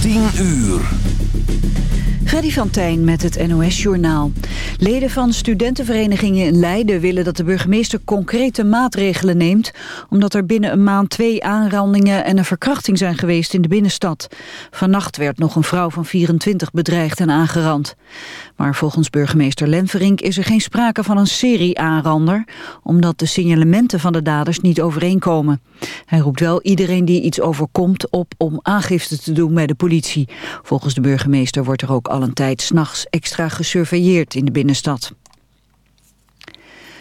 10 uur. Freddy van Tijn met het NOS-journaal. Leden van studentenverenigingen in Leiden willen dat de burgemeester concrete maatregelen neemt... omdat er binnen een maand twee aanrandingen en een verkrachting zijn geweest in de binnenstad. Vannacht werd nog een vrouw van 24 bedreigd en aangerand. Maar volgens burgemeester Lenverink is er geen sprake van een serie aanrander... omdat de signalementen van de daders niet overeenkomen. Hij roept wel iedereen die iets overkomt op om aangifte te doen bij de politie. Volgens de burgemeester wordt er ook al een tijd s'nachts extra gesurveilleerd in de binnenstad.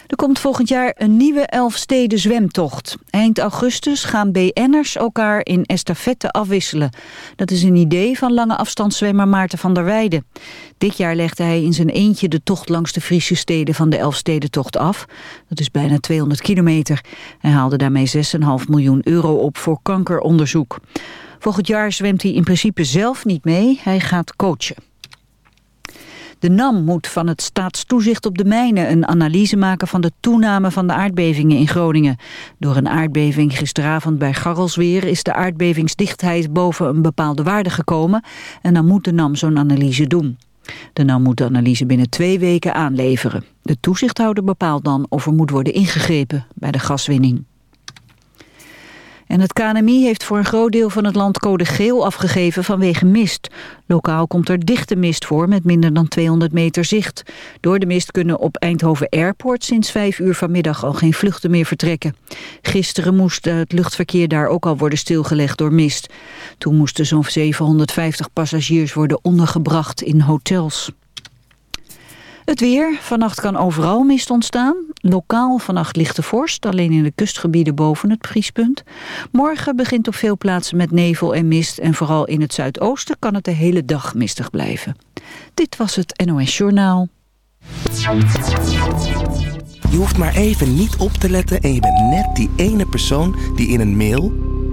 Er komt volgend jaar een nieuwe Elfsteden zwemtocht. Eind augustus gaan BN'ers elkaar in estafette afwisselen. Dat is een idee van lange afstandszwemmer Maarten van der Weijden. Dit jaar legde hij in zijn eentje de tocht langs de Friese steden van de Elfstedentocht af. Dat is bijna 200 kilometer. Hij haalde daarmee 6,5 miljoen euro op voor kankeronderzoek. Volgend jaar zwemt hij in principe zelf niet mee. Hij gaat coachen. De NAM moet van het staatstoezicht op de mijnen een analyse maken van de toename van de aardbevingen in Groningen. Door een aardbeving gisteravond bij Garrelsweer is de aardbevingsdichtheid boven een bepaalde waarde gekomen en dan moet de NAM zo'n analyse doen. De NAM moet de analyse binnen twee weken aanleveren. De toezichthouder bepaalt dan of er moet worden ingegrepen bij de gaswinning. En het KNMI heeft voor een groot deel van het land code geel afgegeven vanwege mist. Lokaal komt er dichte mist voor met minder dan 200 meter zicht. Door de mist kunnen op Eindhoven Airport sinds 5 uur vanmiddag al geen vluchten meer vertrekken. Gisteren moest het luchtverkeer daar ook al worden stilgelegd door mist. Toen moesten zo'n 750 passagiers worden ondergebracht in hotels. Het weer. Vannacht kan overal mist ontstaan. Lokaal vannacht lichte vorst, alleen in de kustgebieden boven het vriespunt. Morgen begint op veel plaatsen met nevel en mist... en vooral in het zuidoosten kan het de hele dag mistig blijven. Dit was het NOS Journaal. Je hoeft maar even niet op te letten en je bent net die ene persoon die in een mail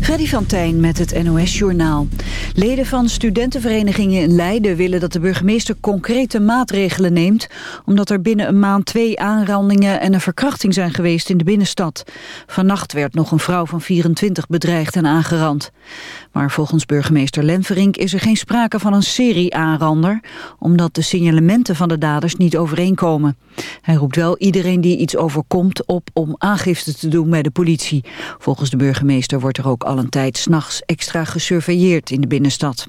Freddy van Tijn met het NOS-journaal. Leden van studentenverenigingen in Leiden willen dat de burgemeester concrete maatregelen neemt... omdat er binnen een maand twee aanrandingen en een verkrachting zijn geweest in de binnenstad. Vannacht werd nog een vrouw van 24 bedreigd en aangerand. Maar volgens burgemeester Lenverink is er geen sprake van een serie aanrander... omdat de signalementen van de daders niet overeenkomen. Hij roept wel iedereen die iets overkomt op om aangifte te doen bij de politie. Volgens de burgemeester wordt er ook al een tijd s'nachts extra gesurveilleerd in de binnenstad.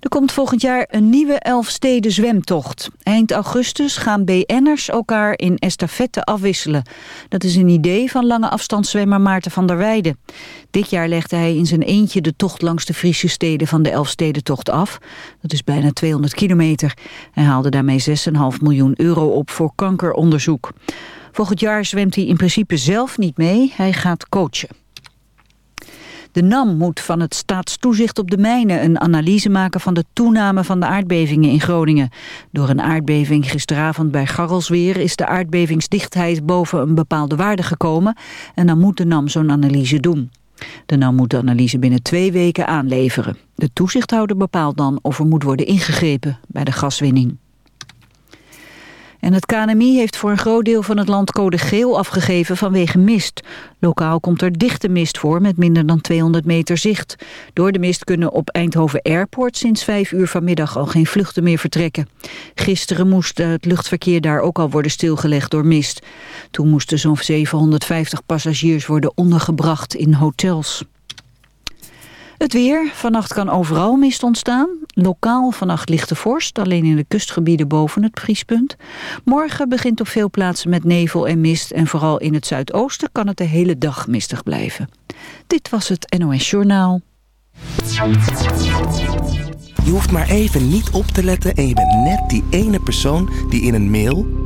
Er komt volgend jaar een nieuwe Elfsteden zwemtocht. Eind augustus gaan BN'ers elkaar in estafette afwisselen. Dat is een idee van lange afstandszwemmer Maarten van der Weijden. Dit jaar legde hij in zijn eentje de tocht langs de Friese steden van de Elfstedentocht af. Dat is bijna 200 kilometer. Hij haalde daarmee 6,5 miljoen euro op voor kankeronderzoek. Volgend jaar zwemt hij in principe zelf niet mee. Hij gaat coachen. De NAM moet van het staatstoezicht op de mijnen een analyse maken van de toename van de aardbevingen in Groningen. Door een aardbeving gisteravond bij Garrelsweer is de aardbevingsdichtheid boven een bepaalde waarde gekomen en dan moet de NAM zo'n analyse doen. De NAM moet de analyse binnen twee weken aanleveren. De toezichthouder bepaalt dan of er moet worden ingegrepen bij de gaswinning. En het KNMI heeft voor een groot deel van het land code geel afgegeven vanwege mist. Lokaal komt er dichte mist voor met minder dan 200 meter zicht. Door de mist kunnen op Eindhoven Airport sinds 5 uur vanmiddag al geen vluchten meer vertrekken. Gisteren moest het luchtverkeer daar ook al worden stilgelegd door mist. Toen moesten zo'n 750 passagiers worden ondergebracht in hotels. Het weer. Vannacht kan overal mist ontstaan. Lokaal vannacht lichte vorst, alleen in de kustgebieden boven het vriespunt. Morgen begint op veel plaatsen met nevel en mist... en vooral in het zuidoosten kan het de hele dag mistig blijven. Dit was het NOS Journaal. Je hoeft maar even niet op te letten en je bent net die ene persoon die in een mail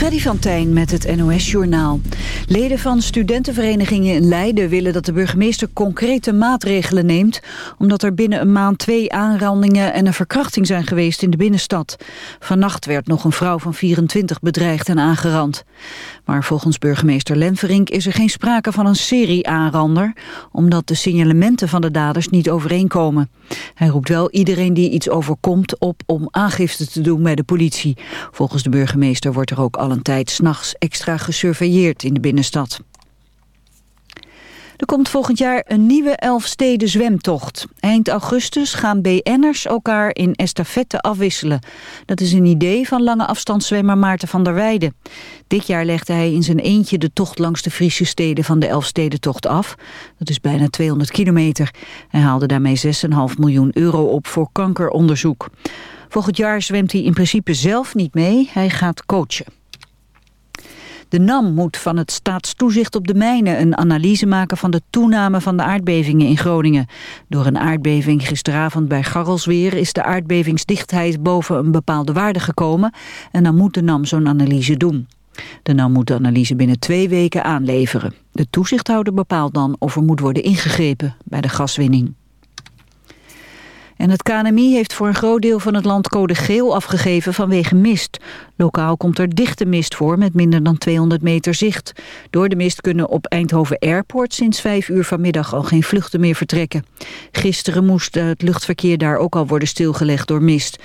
Freddy van Tijn met het NOS-journaal. Leden van studentenverenigingen in Leiden willen dat de burgemeester concrete maatregelen neemt... omdat er binnen een maand twee aanrandingen en een verkrachting zijn geweest in de binnenstad. Vannacht werd nog een vrouw van 24 bedreigd en aangerand. Maar volgens burgemeester Lemverink is er geen sprake van een serie aanrander... omdat de signalementen van de daders niet overeenkomen. Hij roept wel iedereen die iets overkomt op om aangifte te doen bij de politie. Volgens de burgemeester wordt er ook al een tijd s'nachts extra gesurveilleerd in de binnenstad. Er komt volgend jaar een nieuwe Elfsteden zwemtocht. Eind augustus gaan BN'ers elkaar in estafette afwisselen. Dat is een idee van lange afstandszwemmer Maarten van der Weijden. Dit jaar legde hij in zijn eentje de tocht langs de Friese steden van de Elfstedentocht af. Dat is bijna 200 kilometer. Hij haalde daarmee 6,5 miljoen euro op voor kankeronderzoek. Volgend jaar zwemt hij in principe zelf niet mee. Hij gaat coachen. De NAM moet van het staatstoezicht op de mijnen een analyse maken van de toename van de aardbevingen in Groningen. Door een aardbeving gisteravond bij Garrelsweer is de aardbevingsdichtheid boven een bepaalde waarde gekomen en dan moet de NAM zo'n analyse doen. De NAM moet de analyse binnen twee weken aanleveren. De toezichthouder bepaalt dan of er moet worden ingegrepen bij de gaswinning. En het KNMI heeft voor een groot deel van het land code geel afgegeven vanwege mist. Lokaal komt er dichte mist voor met minder dan 200 meter zicht. Door de mist kunnen op Eindhoven Airport sinds 5 uur vanmiddag al geen vluchten meer vertrekken. Gisteren moest het luchtverkeer daar ook al worden stilgelegd door mist.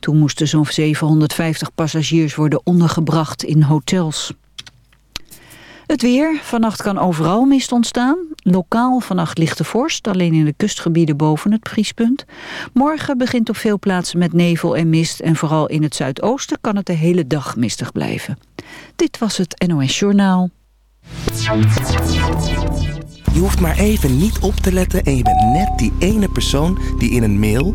Toen moesten zo'n 750 passagiers worden ondergebracht in hotels. Het weer. Vannacht kan overal mist ontstaan. Lokaal vannacht lichte vorst, alleen in de kustgebieden boven het vriespunt. Morgen begint op veel plaatsen met nevel en mist... en vooral in het zuidoosten kan het de hele dag mistig blijven. Dit was het NOS Journaal. Je hoeft maar even niet op te letten en je bent net die ene persoon die in een mail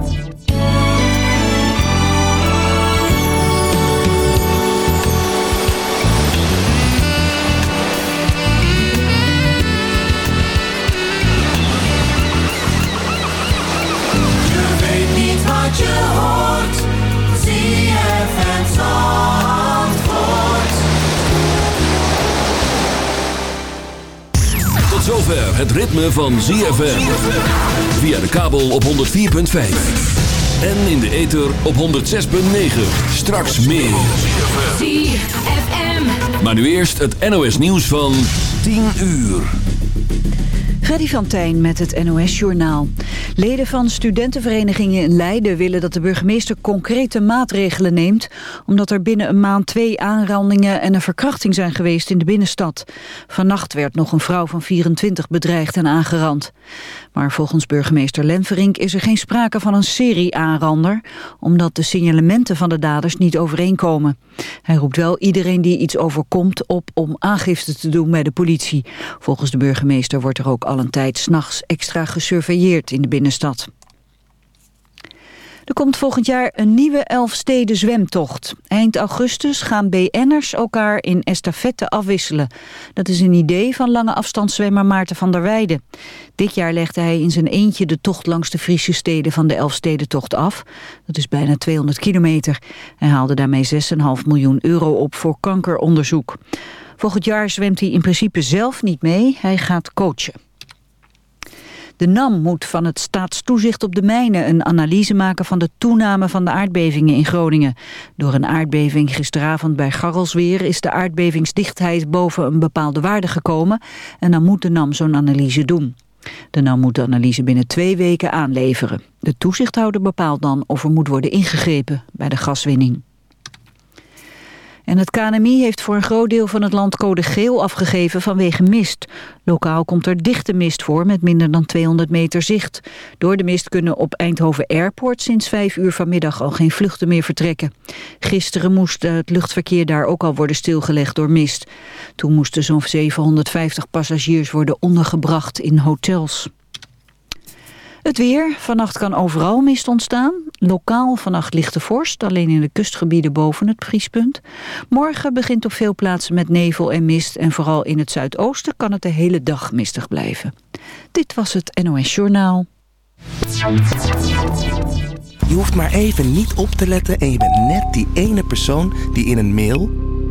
Zover het ritme van ZFM. Via de kabel op 104.5. En in de ether op 106.9. Straks meer. ZFM. Maar nu eerst het NOS nieuws van 10 uur. Freddy van Tijn met het NOS-journaal. Leden van studentenverenigingen in Leiden willen dat de burgemeester concrete maatregelen neemt... omdat er binnen een maand twee aanrandingen en een verkrachting zijn geweest in de binnenstad. Vannacht werd nog een vrouw van 24 bedreigd en aangerand. Maar volgens burgemeester Lemverink is er geen sprake van een serie aanrander... omdat de signalementen van de daders niet overeenkomen. Hij roept wel iedereen die iets overkomt op om aangifte te doen bij de politie. Volgens de burgemeester wordt er ook al een tijd s'nachts extra gesurveilleerd in de binnenstad. Er komt volgend jaar een nieuwe Elfsteden zwemtocht. Eind augustus gaan BN'ers elkaar in estafette afwisselen. Dat is een idee van lange afstandszwemmer Maarten van der Weijden. Dit jaar legde hij in zijn eentje de tocht langs de Friese steden van de Elfstedentocht af. Dat is bijna 200 kilometer. Hij haalde daarmee 6,5 miljoen euro op voor kankeronderzoek. Volgend jaar zwemt hij in principe zelf niet mee. Hij gaat coachen. De NAM moet van het staatstoezicht op de mijnen een analyse maken van de toename van de aardbevingen in Groningen. Door een aardbeving gisteravond bij Garrelsweer is de aardbevingsdichtheid boven een bepaalde waarde gekomen en dan moet de NAM zo'n analyse doen. De NAM moet de analyse binnen twee weken aanleveren. De toezichthouder bepaalt dan of er moet worden ingegrepen bij de gaswinning. En het KNMI heeft voor een groot deel van het land code geel afgegeven vanwege mist. Lokaal komt er dichte mist voor met minder dan 200 meter zicht. Door de mist kunnen op Eindhoven Airport sinds 5 uur vanmiddag al geen vluchten meer vertrekken. Gisteren moest het luchtverkeer daar ook al worden stilgelegd door mist. Toen moesten zo'n 750 passagiers worden ondergebracht in hotels. Het weer. Vannacht kan overal mist ontstaan. Lokaal vannacht lichte vorst, alleen in de kustgebieden boven het vriespunt. Morgen begint op veel plaatsen met nevel en mist... en vooral in het zuidoosten kan het de hele dag mistig blijven. Dit was het NOS Journaal. Je hoeft maar even niet op te letten en je bent net die ene persoon die in een mail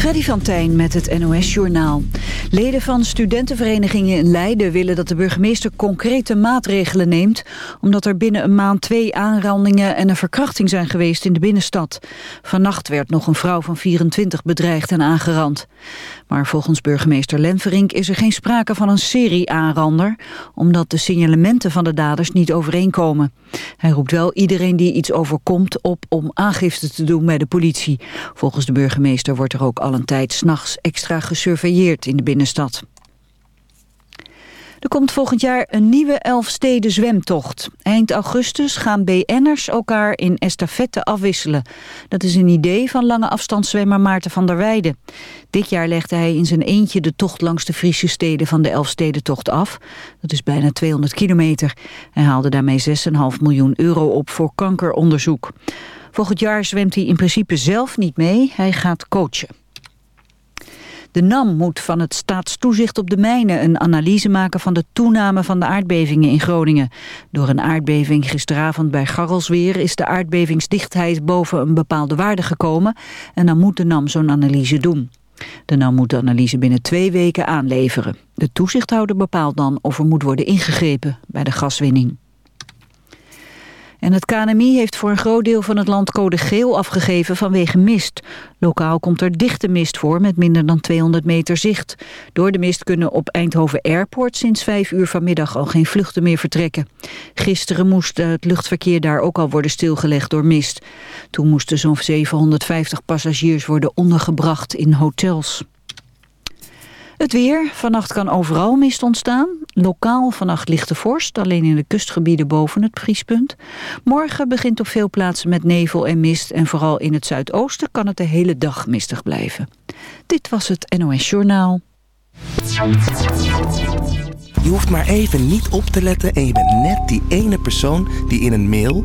Freddy van Tijn met het NOS-journaal. Leden van studentenverenigingen in Leiden willen dat de burgemeester concrete maatregelen neemt... omdat er binnen een maand twee aanrandingen en een verkrachting zijn geweest in de binnenstad. Vannacht werd nog een vrouw van 24 bedreigd en aangerand. Maar volgens burgemeester Lenverink is er geen sprake van een serie aanrander... omdat de signalementen van de daders niet overeenkomen. Hij roept wel iedereen die iets overkomt op om aangifte te doen bij de politie. Volgens de burgemeester wordt er ook al een tijd s'nachts extra gesurveilleerd in de binnenstad. Er komt volgend jaar een nieuwe Elfsteden zwemtocht. Eind augustus gaan BN'ers elkaar in estafette afwisselen. Dat is een idee van lange afstandszwemmer Maarten van der Weijden. Dit jaar legde hij in zijn eentje de tocht langs de Friese steden van de Elfstedentocht af. Dat is bijna 200 kilometer. Hij haalde daarmee 6,5 miljoen euro op voor kankeronderzoek. Volgend jaar zwemt hij in principe zelf niet mee. Hij gaat coachen. De NAM moet van het staatstoezicht op de mijnen een analyse maken van de toename van de aardbevingen in Groningen. Door een aardbeving gisteravond bij Garrelsweer is de aardbevingsdichtheid boven een bepaalde waarde gekomen en dan moet de NAM zo'n analyse doen. De NAM moet de analyse binnen twee weken aanleveren. De toezichthouder bepaalt dan of er moet worden ingegrepen bij de gaswinning. En het KNMI heeft voor een groot deel van het land code geel afgegeven vanwege mist. Lokaal komt er dichte mist voor met minder dan 200 meter zicht. Door de mist kunnen op Eindhoven Airport sinds 5 uur vanmiddag al geen vluchten meer vertrekken. Gisteren moest het luchtverkeer daar ook al worden stilgelegd door mist. Toen moesten zo'n 750 passagiers worden ondergebracht in hotels. Het weer. Vannacht kan overal mist ontstaan. Lokaal vannacht lichte vorst, alleen in de kustgebieden boven het vriespunt. Morgen begint op veel plaatsen met nevel en mist... en vooral in het zuidoosten kan het de hele dag mistig blijven. Dit was het NOS Journaal. Je hoeft maar even niet op te letten en je bent net die ene persoon die in een mail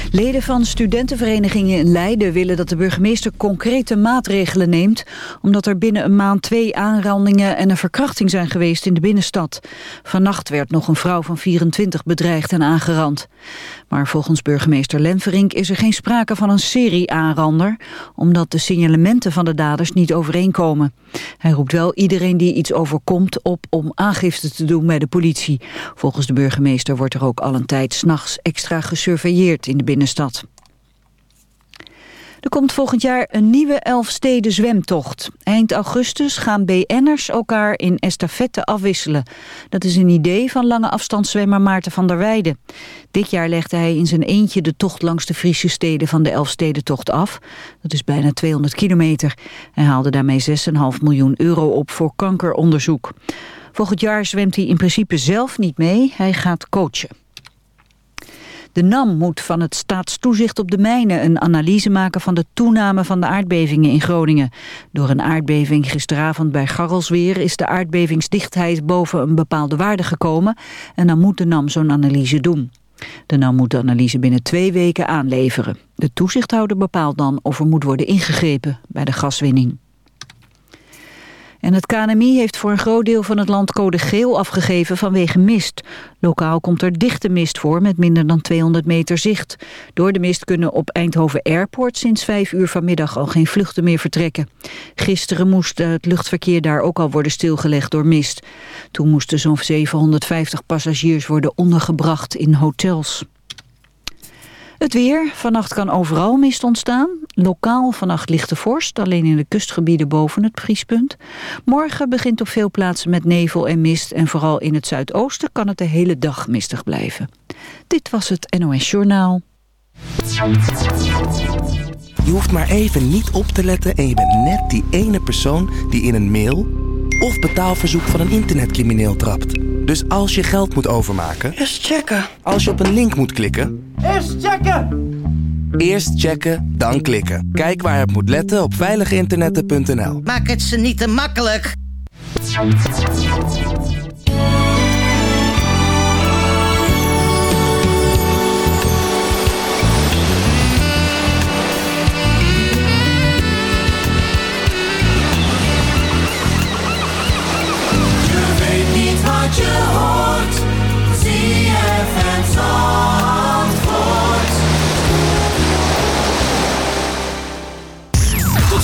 Leden van studentenverenigingen in Leiden willen dat de burgemeester concrete maatregelen neemt... omdat er binnen een maand twee aanrandingen en een verkrachting zijn geweest in de binnenstad. Vannacht werd nog een vrouw van 24 bedreigd en aangerand. Maar volgens burgemeester Lenverink is er geen sprake van een serie aanrander... omdat de signalementen van de daders niet overeenkomen. Hij roept wel iedereen die iets overkomt op om aangifte te doen bij de politie. Volgens de burgemeester wordt er ook al een tijd s'nachts extra gesurveilleerd in de binnenstad. Er komt volgend jaar een nieuwe Elfsteden zwemtocht. Eind augustus gaan BN'ers elkaar in estafette afwisselen. Dat is een idee van lange afstandszwemmer Maarten van der Weijden. Dit jaar legde hij in zijn eentje de tocht langs de Friese steden van de Elfstedentocht af. Dat is bijna 200 kilometer. Hij haalde daarmee 6,5 miljoen euro op voor kankeronderzoek. Volgend jaar zwemt hij in principe zelf niet mee. Hij gaat coachen. De NAM moet van het staatstoezicht op de mijnen een analyse maken van de toename van de aardbevingen in Groningen. Door een aardbeving gisteravond bij Garrelsweer is de aardbevingsdichtheid boven een bepaalde waarde gekomen en dan moet de NAM zo'n analyse doen. De NAM moet de analyse binnen twee weken aanleveren. De toezichthouder bepaalt dan of er moet worden ingegrepen bij de gaswinning. En het KNMI heeft voor een groot deel van het land code geel afgegeven vanwege mist. Lokaal komt er dichte mist voor met minder dan 200 meter zicht. Door de mist kunnen op Eindhoven Airport sinds 5 uur vanmiddag al geen vluchten meer vertrekken. Gisteren moest het luchtverkeer daar ook al worden stilgelegd door mist. Toen moesten zo'n 750 passagiers worden ondergebracht in hotels. Het weer. Vannacht kan overal mist ontstaan. Lokaal vannacht lichte vorst, alleen in de kustgebieden boven het vriespunt. Morgen begint op veel plaatsen met nevel en mist... en vooral in het zuidoosten kan het de hele dag mistig blijven. Dit was het NOS Journaal. Je hoeft maar even niet op te letten en je bent net die ene persoon die in een mail of betaalverzoek van een internetcrimineel trapt. Dus als je geld moet overmaken, Eerst checken. als je op een link moet klikken, Eerst checken. eerst checken, dan klikken. Kijk waar je op moet letten op veiliginternetten.nl. Maak het ze niet te makkelijk.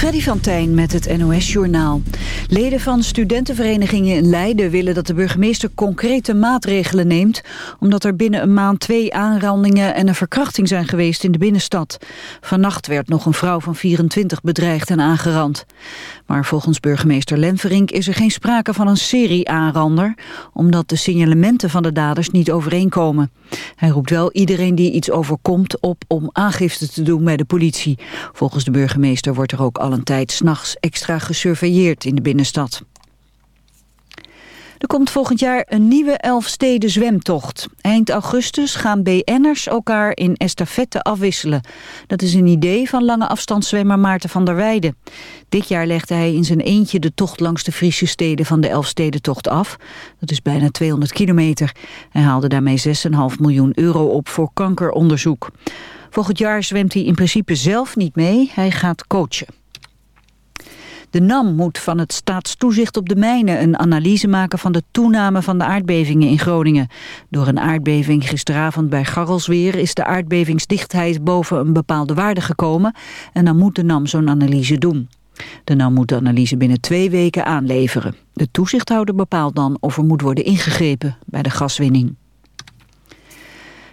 Freddy van Tijn met het NOS-journaal. Leden van studentenverenigingen in Leiden willen dat de burgemeester concrete maatregelen neemt... omdat er binnen een maand twee aanrandingen en een verkrachting zijn geweest in de binnenstad. Vannacht werd nog een vrouw van 24 bedreigd en aangerand. Maar volgens burgemeester Lenverink is er geen sprake van een serie aanrander... omdat de signalementen van de daders niet overeenkomen. Hij roept wel iedereen die iets overkomt op om aangifte te doen bij de politie. Volgens de burgemeester wordt er ook al een tijd s'nachts extra gesurveilleerd in de binnenstad. Er komt volgend jaar een nieuwe Elfsteden zwemtocht. Eind augustus gaan BN'ers elkaar in estafette afwisselen. Dat is een idee van lange afstandszwemmer Maarten van der Weijden. Dit jaar legde hij in zijn eentje de tocht langs de Friese steden van de Elfstedentocht af. Dat is bijna 200 kilometer. Hij haalde daarmee 6,5 miljoen euro op voor kankeronderzoek. Volgend jaar zwemt hij in principe zelf niet mee. Hij gaat coachen. De NAM moet van het staatstoezicht op de mijnen een analyse maken van de toename van de aardbevingen in Groningen. Door een aardbeving gisteravond bij Garrelsweer is de aardbevingsdichtheid boven een bepaalde waarde gekomen en dan moet de NAM zo'n analyse doen. De NAM moet de analyse binnen twee weken aanleveren. De toezichthouder bepaalt dan of er moet worden ingegrepen bij de gaswinning.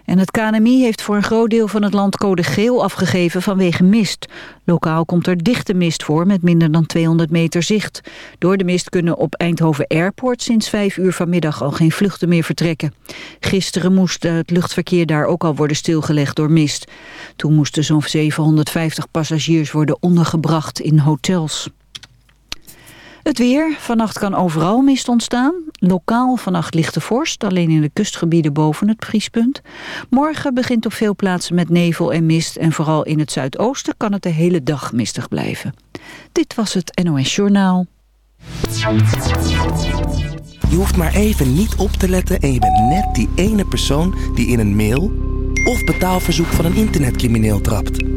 En het KNMI heeft voor een groot deel van het land code geel afgegeven vanwege mist. Lokaal komt er dichte mist voor met minder dan 200 meter zicht. Door de mist kunnen op Eindhoven Airport sinds 5 uur vanmiddag al geen vluchten meer vertrekken. Gisteren moest het luchtverkeer daar ook al worden stilgelegd door mist. Toen moesten zo'n 750 passagiers worden ondergebracht in hotels. Het weer. Vannacht kan overal mist ontstaan. Lokaal vannacht lichte vorst, alleen in de kustgebieden boven het vriespunt. Morgen begint op veel plaatsen met nevel en mist... en vooral in het zuidoosten kan het de hele dag mistig blijven. Dit was het NOS Journaal. Je hoeft maar even niet op te letten en je bent net die ene persoon die in een mail of betaalverzoek van een internetcrimineel trapt.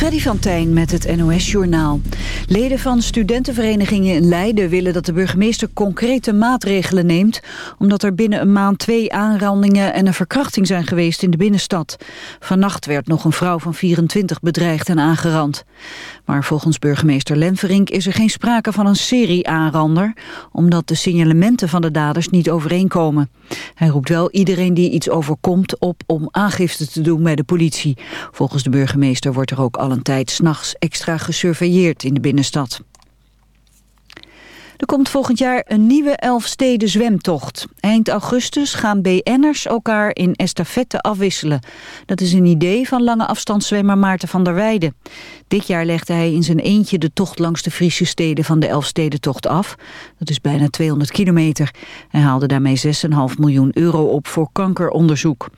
Freddy van Tijn met het NOS-journaal. Leden van studentenverenigingen in Leiden willen dat de burgemeester concrete maatregelen neemt... omdat er binnen een maand twee aanrandingen en een verkrachting zijn geweest in de binnenstad. Vannacht werd nog een vrouw van 24 bedreigd en aangerand. Maar volgens burgemeester Lemverink is er geen sprake van een serie aanrander... omdat de signalementen van de daders niet overeenkomen. Hij roept wel iedereen die iets overkomt op om aangifte te doen bij de politie. Volgens de burgemeester wordt er ook al een tijd s'nachts extra gesurveilleerd in de binnenstad. Er komt volgend jaar een nieuwe Elfsteden zwemtocht. Eind augustus gaan BN'ers elkaar in estafette afwisselen. Dat is een idee van lange afstandszwemmer Maarten van der Weijden. Dit jaar legde hij in zijn eentje de tocht langs de Friese steden van de Elfstedentocht af. Dat is bijna 200 kilometer. Hij haalde daarmee 6,5 miljoen euro op voor kankeronderzoek.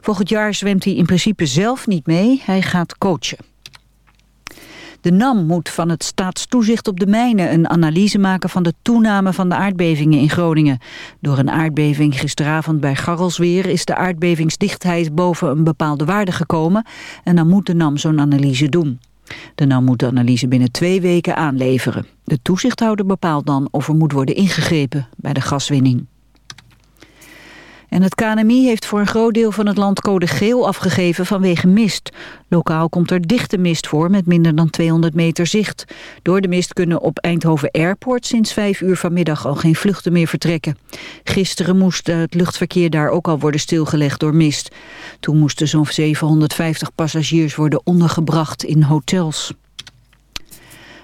Volgend jaar zwemt hij in principe zelf niet mee. Hij gaat coachen. De NAM moet van het staatstoezicht op de mijnen een analyse maken van de toename van de aardbevingen in Groningen. Door een aardbeving gisteravond bij Garrelsweer is de aardbevingsdichtheid boven een bepaalde waarde gekomen en dan moet de NAM zo'n analyse doen. De NAM moet de analyse binnen twee weken aanleveren. De toezichthouder bepaalt dan of er moet worden ingegrepen bij de gaswinning. En het KNMI heeft voor een groot deel van het land code geel afgegeven vanwege mist. Lokaal komt er dichte mist voor met minder dan 200 meter zicht. Door de mist kunnen op Eindhoven Airport sinds 5 uur vanmiddag al geen vluchten meer vertrekken. Gisteren moest het luchtverkeer daar ook al worden stilgelegd door mist. Toen moesten zo'n 750 passagiers worden ondergebracht in hotels.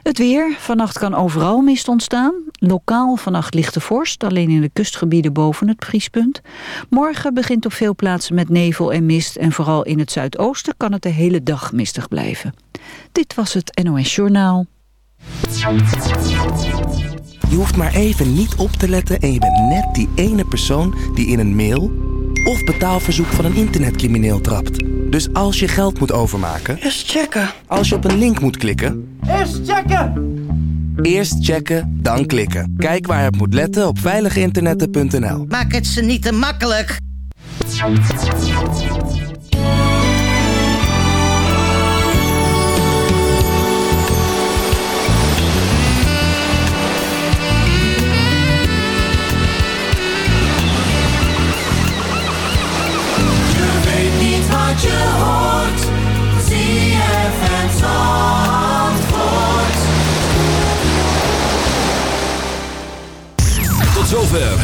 Het weer. Vannacht kan overal mist ontstaan. Lokaal vannacht lichte vorst, alleen in de kustgebieden boven het vriespunt. Morgen begint op veel plaatsen met nevel en mist... en vooral in het zuidoosten kan het de hele dag mistig blijven. Dit was het NOS Journaal. Je hoeft maar even niet op te letten en je bent net die ene persoon die in een mail of betaalverzoek van een internetcrimineel trapt. Dus als je geld moet overmaken, Eerst checken. als je op een link moet klikken, Eerst checken. eerst checken, dan klikken. Kijk waar je op moet letten op veiliginternetten.nl. Maak het ze niet te makkelijk.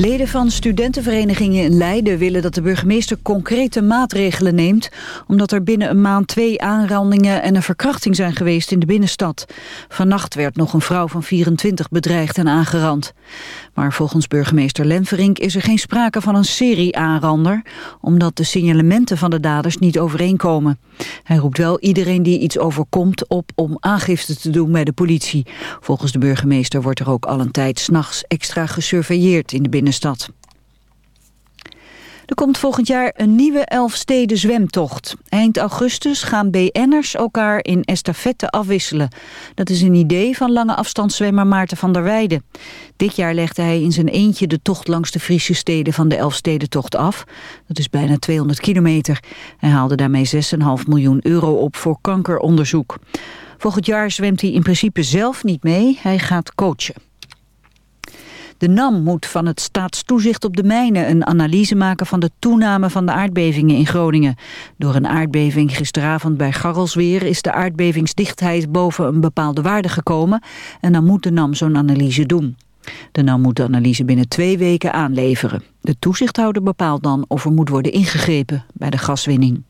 Leden van studentenverenigingen in Leiden willen dat de burgemeester concrete maatregelen neemt... omdat er binnen een maand twee aanrandingen en een verkrachting zijn geweest in de binnenstad. Vannacht werd nog een vrouw van 24 bedreigd en aangerand. Maar volgens burgemeester Lemverink is er geen sprake van een serie aanrander... omdat de signalementen van de daders niet overeenkomen. Hij roept wel iedereen die iets overkomt op om aangifte te doen bij de politie. Volgens de burgemeester wordt er ook al een tijd s'nachts extra gesurveilleerd in de binnenstad. Er komt volgend jaar een nieuwe Elfsteden zwemtocht. Eind augustus gaan BN'ers elkaar in estafette afwisselen. Dat is een idee van lange afstandszwemmer Maarten van der Weijden. Dit jaar legde hij in zijn eentje de tocht langs de Friese steden van de Elfstedentocht af. Dat is bijna 200 kilometer. Hij haalde daarmee 6,5 miljoen euro op voor kankeronderzoek. Volgend jaar zwemt hij in principe zelf niet mee. Hij gaat coachen. De NAM moet van het staatstoezicht op de mijnen een analyse maken van de toename van de aardbevingen in Groningen. Door een aardbeving gisteravond bij Garrelsweer is de aardbevingsdichtheid boven een bepaalde waarde gekomen en dan moet de NAM zo'n analyse doen. De NAM moet de analyse binnen twee weken aanleveren. De toezichthouder bepaalt dan of er moet worden ingegrepen bij de gaswinning.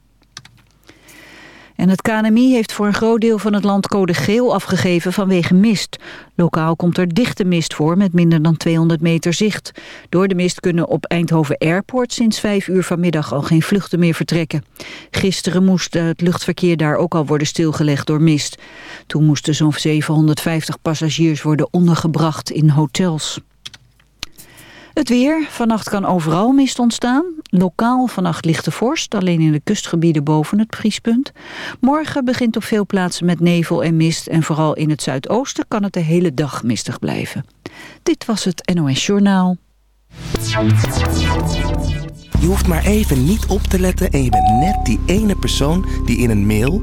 En het KNMI heeft voor een groot deel van het land code geel afgegeven vanwege mist. Lokaal komt er dichte mist voor met minder dan 200 meter zicht. Door de mist kunnen op Eindhoven Airport sinds 5 uur vanmiddag al geen vluchten meer vertrekken. Gisteren moest het luchtverkeer daar ook al worden stilgelegd door mist. Toen moesten zo'n 750 passagiers worden ondergebracht in hotels. Het weer. Vannacht kan overal mist ontstaan. Lokaal vannacht lichte vorst, alleen in de kustgebieden boven het vriespunt. Morgen begint op veel plaatsen met nevel en mist... en vooral in het zuidoosten kan het de hele dag mistig blijven. Dit was het NOS Journaal. Je hoeft maar even niet op te letten en je bent net die ene persoon die in een mail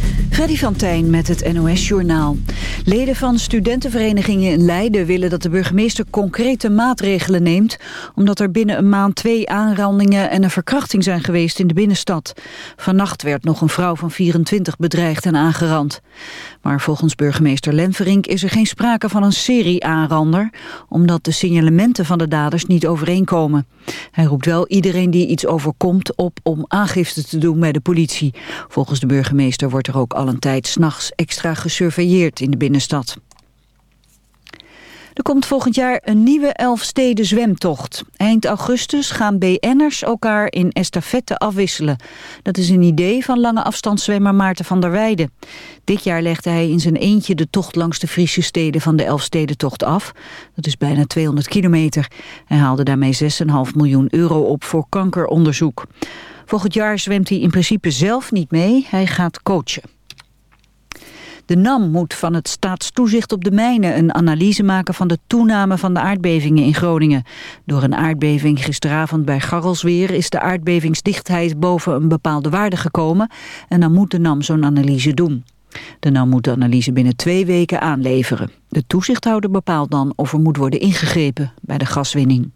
Freddy van Tijn met het NOS-journaal. Leden van studentenverenigingen in Leiden willen dat de burgemeester concrete maatregelen neemt... omdat er binnen een maand twee aanrandingen en een verkrachting zijn geweest in de binnenstad. Vannacht werd nog een vrouw van 24 bedreigd en aangerand. Maar volgens burgemeester Lemverink is er geen sprake van een serie aanrander... omdat de signalementen van de daders niet overeenkomen. Hij roept wel iedereen die iets overkomt op om aangifte te doen bij de politie. Volgens de burgemeester wordt er ook al een tijd s'nachts extra gesurveilleerd in de binnenstad. Er komt volgend jaar een nieuwe Elfsteden zwemtocht. Eind augustus gaan BN'ers elkaar in estafette afwisselen. Dat is een idee van lange afstandszwemmer Maarten van der Weijden. Dit jaar legde hij in zijn eentje de tocht langs de Friese steden van de Elfstedentocht af. Dat is bijna 200 kilometer. Hij haalde daarmee 6,5 miljoen euro op voor kankeronderzoek. Volgend jaar zwemt hij in principe zelf niet mee. Hij gaat coachen. De NAM moet van het staatstoezicht op de mijnen een analyse maken van de toename van de aardbevingen in Groningen. Door een aardbeving gisteravond bij Garrelsweer is de aardbevingsdichtheid boven een bepaalde waarde gekomen en dan moet de NAM zo'n analyse doen. De NAM moet de analyse binnen twee weken aanleveren. De toezichthouder bepaalt dan of er moet worden ingegrepen bij de gaswinning.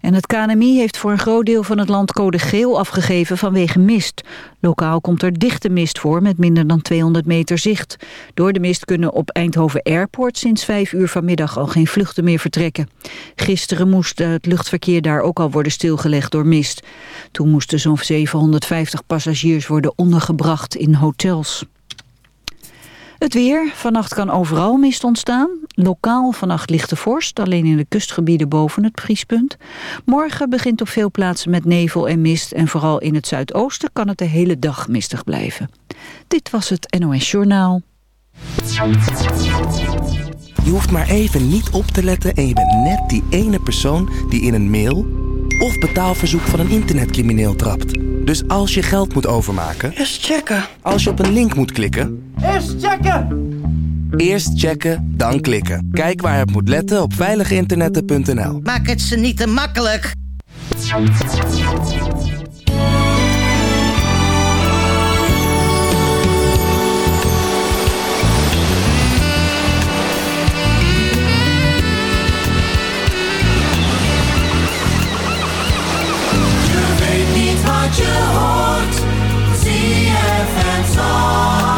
En het KNMI heeft voor een groot deel van het land code geel afgegeven vanwege mist. Lokaal komt er dichte mist voor met minder dan 200 meter zicht. Door de mist kunnen op Eindhoven Airport sinds 5 uur vanmiddag al geen vluchten meer vertrekken. Gisteren moest het luchtverkeer daar ook al worden stilgelegd door mist. Toen moesten zo'n 750 passagiers worden ondergebracht in hotels. Het weer. Vannacht kan overal mist ontstaan. Lokaal vannacht lichte vorst, alleen in de kustgebieden boven het vriespunt. Morgen begint op veel plaatsen met nevel en mist... en vooral in het zuidoosten kan het de hele dag mistig blijven. Dit was het NOS Journaal. Je hoeft maar even niet op te letten en je bent net die ene persoon die in een mail of betaalverzoek van een internetcrimineel trapt. Dus als je geld moet overmaken, Eerst checken. als je op een link moet klikken, Eerst checken! eerst checken, dan klikken. Kijk waar het moet letten op veiliginternetten.nl. Maak het ze niet te makkelijk. Je weet niet wat je hoort. ZFM Zandvoort.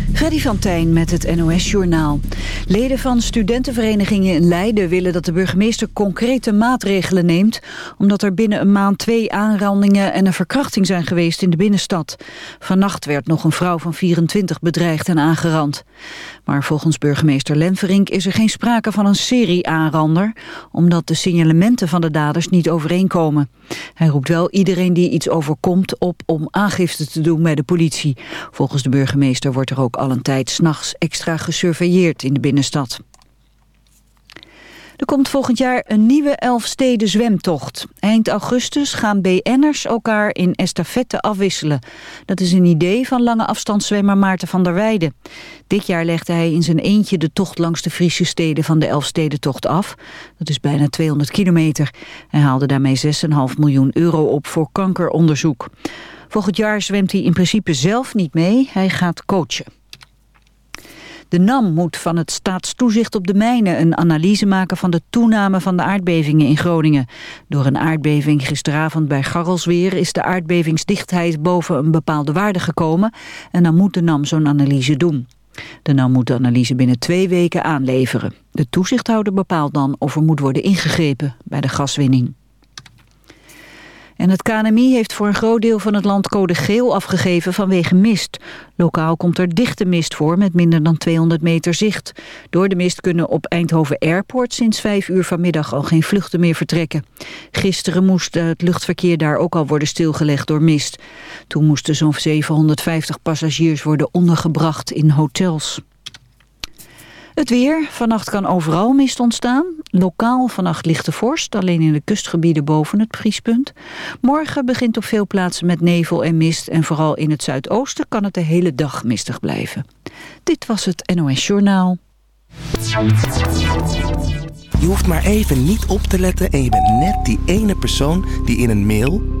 Freddy van Tijn met het NOS-journaal. Leden van studentenverenigingen in Leiden willen dat de burgemeester concrete maatregelen neemt... omdat er binnen een maand twee aanrandingen en een verkrachting zijn geweest in de binnenstad. Vannacht werd nog een vrouw van 24 bedreigd en aangerand. Maar volgens burgemeester Lenverink is er geen sprake van een serie aanrander... omdat de signalementen van de daders niet overeenkomen. Hij roept wel iedereen die iets overkomt op om aangifte te doen bij de politie. Volgens de burgemeester wordt er ook al een tijd s'nachts extra gesurveilleerd in de binnenstad. Er komt volgend jaar een nieuwe Elfsteden zwemtocht. Eind augustus gaan BN'ers elkaar in estafette afwisselen. Dat is een idee van lange afstandszwemmer Maarten van der Weijden. Dit jaar legde hij in zijn eentje de tocht langs de Friese steden van de Elfstedentocht af. Dat is bijna 200 kilometer. Hij haalde daarmee 6,5 miljoen euro op voor kankeronderzoek. Volgend jaar zwemt hij in principe zelf niet mee. Hij gaat coachen. De NAM moet van het staatstoezicht op de mijnen een analyse maken van de toename van de aardbevingen in Groningen. Door een aardbeving gisteravond bij Garrelsweer is de aardbevingsdichtheid boven een bepaalde waarde gekomen en dan moet de NAM zo'n analyse doen. De NAM moet de analyse binnen twee weken aanleveren. De toezichthouder bepaalt dan of er moet worden ingegrepen bij de gaswinning. En het KNMI heeft voor een groot deel van het land code geel afgegeven vanwege mist. Lokaal komt er dichte mist voor met minder dan 200 meter zicht. Door de mist kunnen op Eindhoven Airport sinds 5 uur vanmiddag al geen vluchten meer vertrekken. Gisteren moest het luchtverkeer daar ook al worden stilgelegd door mist. Toen moesten zo'n 750 passagiers worden ondergebracht in hotels. Het weer. Vannacht kan overal mist ontstaan. Lokaal vannacht lichte vorst, alleen in de kustgebieden boven het vriespunt. Morgen begint op veel plaatsen met nevel en mist... en vooral in het zuidoosten kan het de hele dag mistig blijven. Dit was het NOS Journaal. Je hoeft maar even niet op te letten en je bent net die ene persoon die in een mail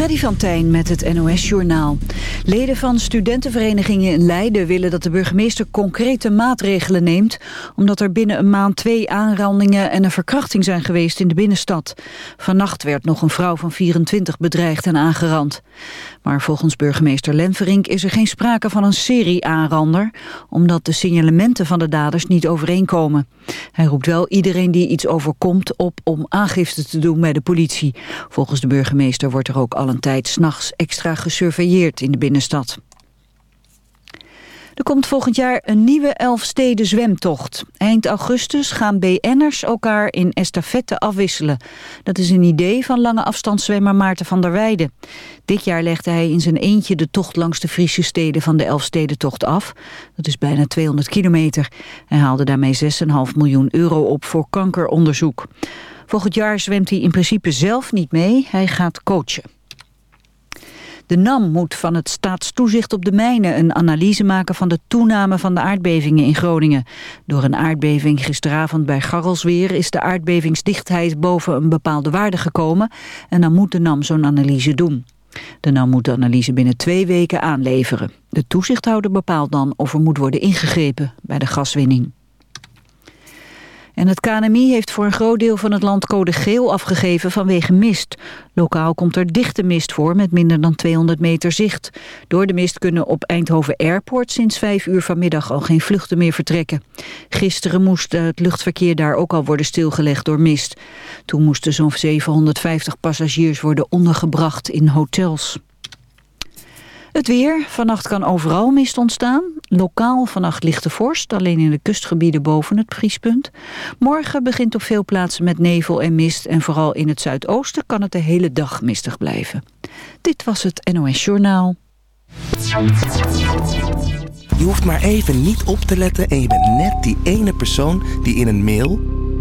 Freddy van Tijn met het NOS-journaal. Leden van studentenverenigingen in Leiden willen dat de burgemeester concrete maatregelen neemt... omdat er binnen een maand twee aanrandingen en een verkrachting zijn geweest in de binnenstad. Vannacht werd nog een vrouw van 24 bedreigd en aangerand. Maar volgens burgemeester Lenverink is er geen sprake van een serie aanrander... omdat de signalementen van de daders niet overeenkomen. Hij roept wel iedereen die iets overkomt op om aangifte te doen bij de politie. Volgens de burgemeester wordt er ook al een tijd s'nachts extra gesurveilleerd in de binnenstad. Er komt volgend jaar een nieuwe Elfsteden zwemtocht. Eind augustus gaan BN'ers elkaar in estafette afwisselen. Dat is een idee van lange afstandszwemmer Maarten van der Weijden. Dit jaar legde hij in zijn eentje de tocht langs de Friese steden van de Elfstedentocht af. Dat is bijna 200 kilometer. Hij haalde daarmee 6,5 miljoen euro op voor kankeronderzoek. Volgend jaar zwemt hij in principe zelf niet mee. Hij gaat coachen. De NAM moet van het staatstoezicht op de mijnen een analyse maken van de toename van de aardbevingen in Groningen. Door een aardbeving gisteravond bij Garrelsweer is de aardbevingsdichtheid boven een bepaalde waarde gekomen en dan moet de NAM zo'n analyse doen. De NAM moet de analyse binnen twee weken aanleveren. De toezichthouder bepaalt dan of er moet worden ingegrepen bij de gaswinning. En het KNMI heeft voor een groot deel van het land code geel afgegeven vanwege mist. Lokaal komt er dichte mist voor met minder dan 200 meter zicht. Door de mist kunnen op Eindhoven Airport sinds 5 uur vanmiddag al geen vluchten meer vertrekken. Gisteren moest het luchtverkeer daar ook al worden stilgelegd door mist. Toen moesten zo'n 750 passagiers worden ondergebracht in hotels. Het weer. Vannacht kan overal mist ontstaan. Lokaal vannacht lichte vorst, alleen in de kustgebieden boven het vriespunt. Morgen begint op veel plaatsen met nevel en mist... en vooral in het zuidoosten kan het de hele dag mistig blijven. Dit was het NOS Journaal. Je hoeft maar even niet op te letten en je bent net die ene persoon die in een mail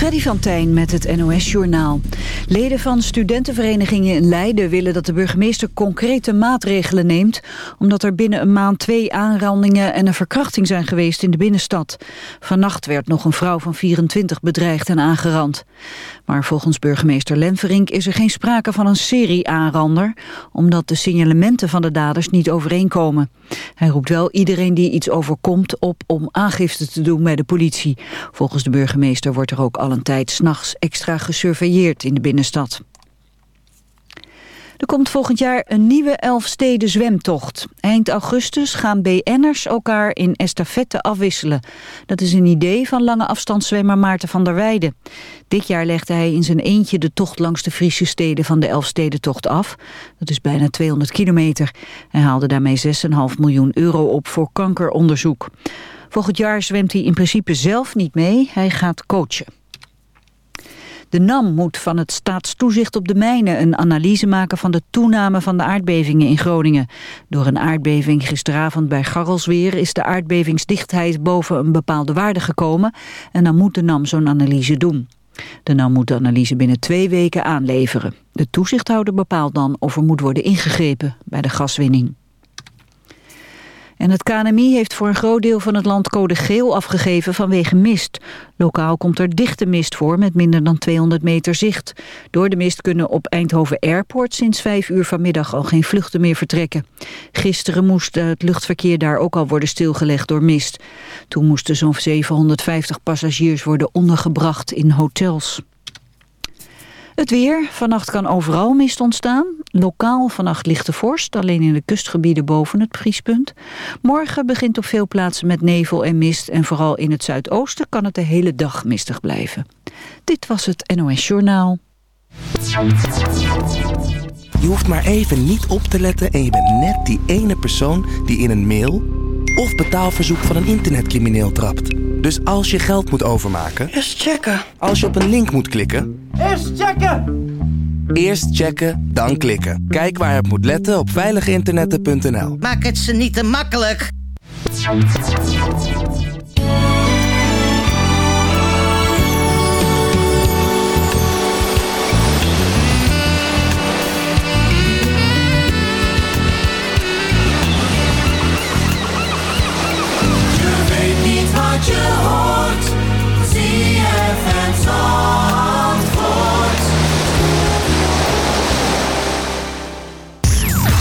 Freddy van Tijn met het NOS-journaal. Leden van studentenverenigingen in Leiden willen dat de burgemeester concrete maatregelen neemt... omdat er binnen een maand twee aanrandingen en een verkrachting zijn geweest in de binnenstad. Vannacht werd nog een vrouw van 24 bedreigd en aangerand. Maar volgens burgemeester Lemverink is er geen sprake van een serie aanrander... omdat de signalementen van de daders niet overeenkomen. Hij roept wel iedereen die iets overkomt op om aangifte te doen bij de politie. Volgens de burgemeester wordt er ook al een tijd s'nachts extra gesurveilleerd in de binnenstad. Er komt volgend jaar een nieuwe Elfsteden zwemtocht. Eind augustus gaan BN'ers elkaar in estafette afwisselen. Dat is een idee van lange afstandszwemmer Maarten van der Weijden. Dit jaar legde hij in zijn eentje de tocht langs de Friese steden van de Elfstedentocht af. Dat is bijna 200 kilometer. Hij haalde daarmee 6,5 miljoen euro op voor kankeronderzoek. Volgend jaar zwemt hij in principe zelf niet mee. Hij gaat coachen. De NAM moet van het staatstoezicht op de mijnen een analyse maken van de toename van de aardbevingen in Groningen. Door een aardbeving gisteravond bij Garrelsweer is de aardbevingsdichtheid boven een bepaalde waarde gekomen en dan moet de NAM zo'n analyse doen. De NAM moet de analyse binnen twee weken aanleveren. De toezichthouder bepaalt dan of er moet worden ingegrepen bij de gaswinning. En het KNMI heeft voor een groot deel van het land code geel afgegeven vanwege mist. Lokaal komt er dichte mist voor met minder dan 200 meter zicht. Door de mist kunnen op Eindhoven Airport sinds 5 uur vanmiddag al geen vluchten meer vertrekken. Gisteren moest het luchtverkeer daar ook al worden stilgelegd door mist. Toen moesten zo'n 750 passagiers worden ondergebracht in hotels. Het weer. Vannacht kan overal mist ontstaan. Lokaal vannacht lichte vorst, alleen in de kustgebieden boven het vriespunt. Morgen begint op veel plaatsen met nevel en mist... en vooral in het zuidoosten kan het de hele dag mistig blijven. Dit was het NOS Journaal. Je hoeft maar even niet op te letten en je bent net die ene persoon die in een mail of betaalverzoek van een internetcrimineel trapt. Dus als je geld moet overmaken, Eerst checken. als je op een link moet klikken, Eerst checken. eerst checken, dan klikken. Kijk waar je op moet letten op veiliginternetten.nl. Maak het ze niet te makkelijk.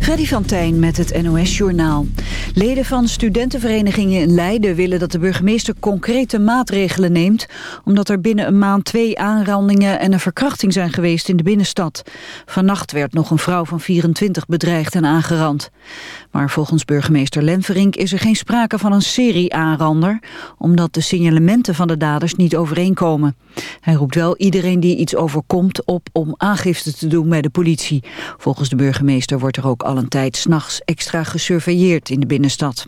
Freddy van Tijn met het NOS-journaal. Leden van studentenverenigingen in Leiden willen dat de burgemeester concrete maatregelen neemt... omdat er binnen een maand twee aanrandingen en een verkrachting zijn geweest in de binnenstad. Vannacht werd nog een vrouw van 24 bedreigd en aangerand. Maar volgens burgemeester Lemverink is er geen sprake van een serie aanrander... omdat de signalementen van de daders niet overeenkomen. Hij roept wel iedereen die iets overkomt op om aangifte te doen bij de politie. Volgens de burgemeester wordt er ook al een tijd s'nachts extra gesurveilleerd in de binnenstad.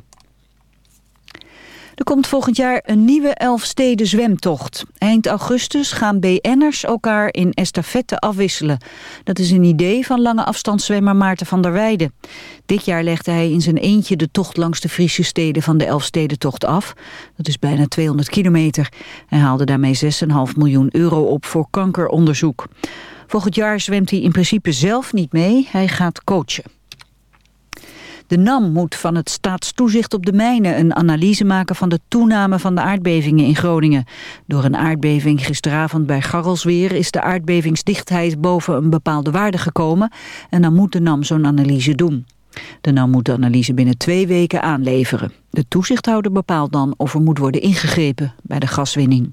Er komt volgend jaar een nieuwe Elfsteden zwemtocht. Eind augustus gaan BN'ers elkaar in estafette afwisselen. Dat is een idee van lange afstandszwemmer Maarten van der Weijden. Dit jaar legde hij in zijn eentje de tocht langs de Friese steden van de Elfstedentocht af. Dat is bijna 200 kilometer. Hij haalde daarmee 6,5 miljoen euro op voor kankeronderzoek. Volgend jaar zwemt hij in principe zelf niet mee. Hij gaat coachen. De NAM moet van het staatstoezicht op de mijnen een analyse maken van de toename van de aardbevingen in Groningen. Door een aardbeving gisteravond bij Garrelsweer is de aardbevingsdichtheid boven een bepaalde waarde gekomen en dan moet de NAM zo'n analyse doen. De NAM moet de analyse binnen twee weken aanleveren. De toezichthouder bepaalt dan of er moet worden ingegrepen bij de gaswinning.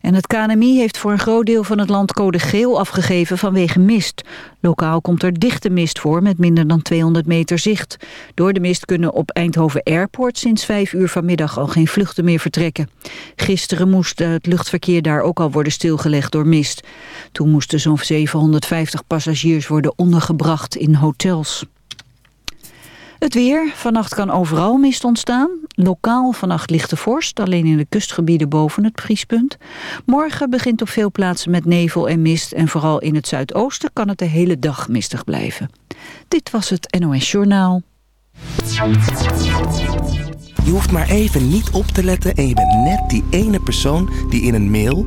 En het KNMI heeft voor een groot deel van het land code geel afgegeven vanwege mist. Lokaal komt er dichte mist voor met minder dan 200 meter zicht. Door de mist kunnen op Eindhoven Airport sinds 5 uur vanmiddag al geen vluchten meer vertrekken. Gisteren moest het luchtverkeer daar ook al worden stilgelegd door mist. Toen moesten zo'n 750 passagiers worden ondergebracht in hotels. Het weer. Vannacht kan overal mist ontstaan. Lokaal vannacht lichte vorst, alleen in de kustgebieden boven het vriespunt. Morgen begint op veel plaatsen met nevel en mist... en vooral in het zuidoosten kan het de hele dag mistig blijven. Dit was het NOS Journaal. Je hoeft maar even niet op te letten en je bent net die ene persoon die in een mail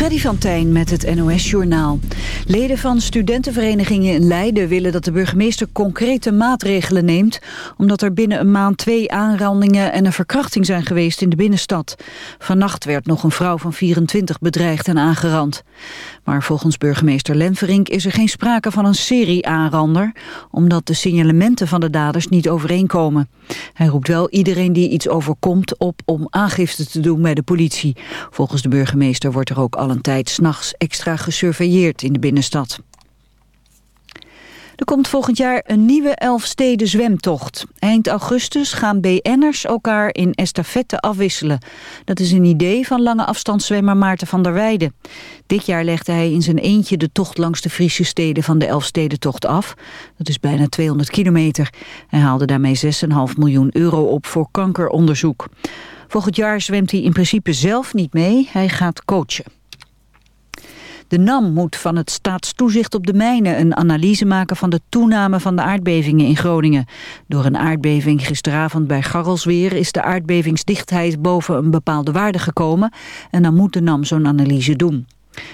Freddy van Tijn met het NOS-journaal. Leden van studentenverenigingen in Leiden willen dat de burgemeester concrete maatregelen neemt... omdat er binnen een maand twee aanrandingen en een verkrachting zijn geweest in de binnenstad. Vannacht werd nog een vrouw van 24 bedreigd en aangerand. Maar volgens burgemeester Lemverink is er geen sprake van een serie aanrander... omdat de signalementen van de daders niet overeenkomen. Hij roept wel iedereen die iets overkomt op om aangifte te doen bij de politie. Volgens de burgemeester wordt er ook al een tijd s'nachts extra gesurveilleerd in de binnenstad. Er komt volgend jaar een nieuwe Elfsteden zwemtocht. Eind augustus gaan BN'ers elkaar in estafette afwisselen. Dat is een idee van lange afstandszwemmer Maarten van der Weijden. Dit jaar legde hij in zijn eentje de tocht langs de Friese steden van de Elfstedentocht af. Dat is bijna 200 kilometer. Hij haalde daarmee 6,5 miljoen euro op voor kankeronderzoek. Volgend jaar zwemt hij in principe zelf niet mee. Hij gaat coachen. De NAM moet van het staatstoezicht op de mijnen een analyse maken van de toename van de aardbevingen in Groningen. Door een aardbeving gisteravond bij Garrelsweer is de aardbevingsdichtheid boven een bepaalde waarde gekomen en dan moet de NAM zo'n analyse doen.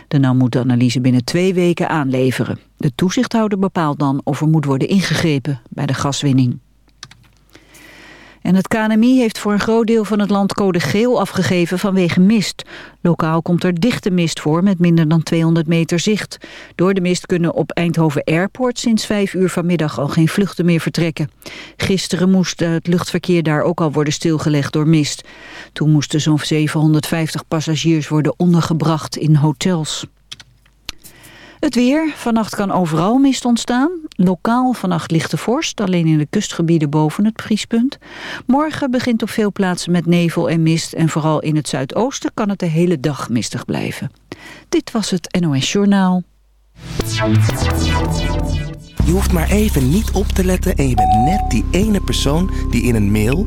De NAM moet de analyse binnen twee weken aanleveren. De toezichthouder bepaalt dan of er moet worden ingegrepen bij de gaswinning. En het KNMI heeft voor een groot deel van het land code geel afgegeven vanwege mist. Lokaal komt er dichte mist voor met minder dan 200 meter zicht. Door de mist kunnen op Eindhoven Airport sinds 5 uur vanmiddag al geen vluchten meer vertrekken. Gisteren moest het luchtverkeer daar ook al worden stilgelegd door mist. Toen moesten zo'n 750 passagiers worden ondergebracht in hotels. Het weer. Vannacht kan overal mist ontstaan. Lokaal vannacht lichte vorst, alleen in de kustgebieden boven het vriespunt. Morgen begint op veel plaatsen met nevel en mist... en vooral in het zuidoosten kan het de hele dag mistig blijven. Dit was het NOS Journaal. Je hoeft maar even niet op te letten en je bent net die ene persoon die in een mail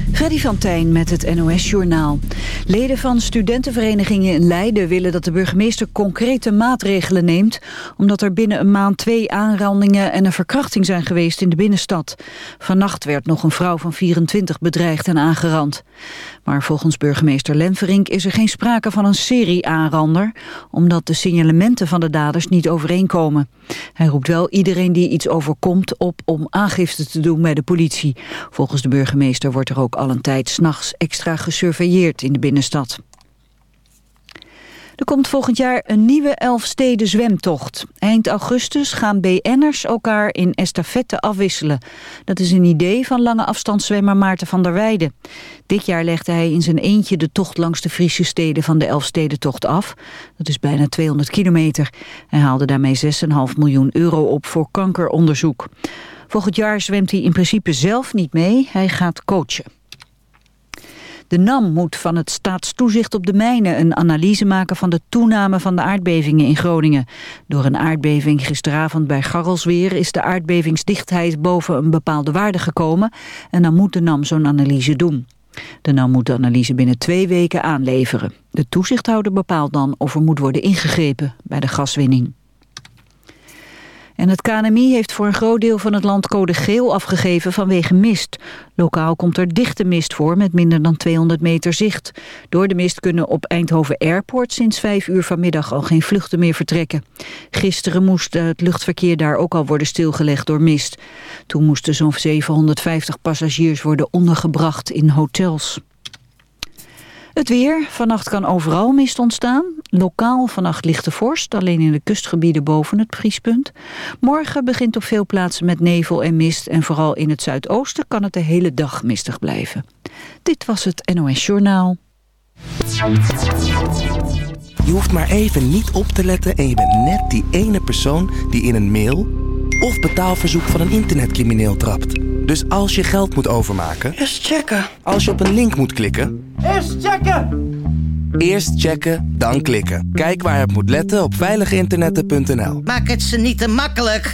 Freddy van Tijn met het NOS-journaal. Leden van studentenverenigingen in Leiden willen dat de burgemeester concrete maatregelen neemt... omdat er binnen een maand twee aanrandingen en een verkrachting zijn geweest in de binnenstad. Vannacht werd nog een vrouw van 24 bedreigd en aangerand. Maar volgens burgemeester Lenverink is er geen sprake van een serie aanrander... omdat de signalementen van de daders niet overeenkomen. Hij roept wel iedereen die iets overkomt op om aangifte te doen bij de politie. Volgens de burgemeester wordt er ook al een tijd s'nachts extra gesurveilleerd in de binnenstad. Er komt volgend jaar een nieuwe Elfsteden zwemtocht. Eind augustus gaan BN'ers elkaar in estafette afwisselen. Dat is een idee van lange afstandszwemmer Maarten van der Weijden. Dit jaar legde hij in zijn eentje de tocht langs de Friese steden van de Elfstedentocht af. Dat is bijna 200 kilometer. Hij haalde daarmee 6,5 miljoen euro op voor kankeronderzoek. Volgend jaar zwemt hij in principe zelf niet mee. Hij gaat coachen. De NAM moet van het staatstoezicht op de mijnen een analyse maken van de toename van de aardbevingen in Groningen. Door een aardbeving gisteravond bij Garrelsweer is de aardbevingsdichtheid boven een bepaalde waarde gekomen en dan moet de NAM zo'n analyse doen. De NAM moet de analyse binnen twee weken aanleveren. De toezichthouder bepaalt dan of er moet worden ingegrepen bij de gaswinning. En het KNMI heeft voor een groot deel van het land code geel afgegeven vanwege mist. Lokaal komt er dichte mist voor met minder dan 200 meter zicht. Door de mist kunnen op Eindhoven Airport sinds 5 uur vanmiddag al geen vluchten meer vertrekken. Gisteren moest het luchtverkeer daar ook al worden stilgelegd door mist. Toen moesten zo'n 750 passagiers worden ondergebracht in hotels. Het weer. Vannacht kan overal mist ontstaan. Lokaal vannacht lichte vorst, alleen in de kustgebieden boven het vriespunt. Morgen begint op veel plaatsen met nevel en mist... en vooral in het zuidoosten kan het de hele dag mistig blijven. Dit was het NOS Journaal. Je hoeft maar even niet op te letten en je bent net die ene persoon die in een mail of betaalverzoek van een internetcrimineel trapt. Dus als je geld moet overmaken, Eerst checken. als je op een link moet klikken, Eerst checken. eerst checken, dan klikken. Kijk waar je op moet letten op veiliginternetten.nl. Maak het ze niet te makkelijk.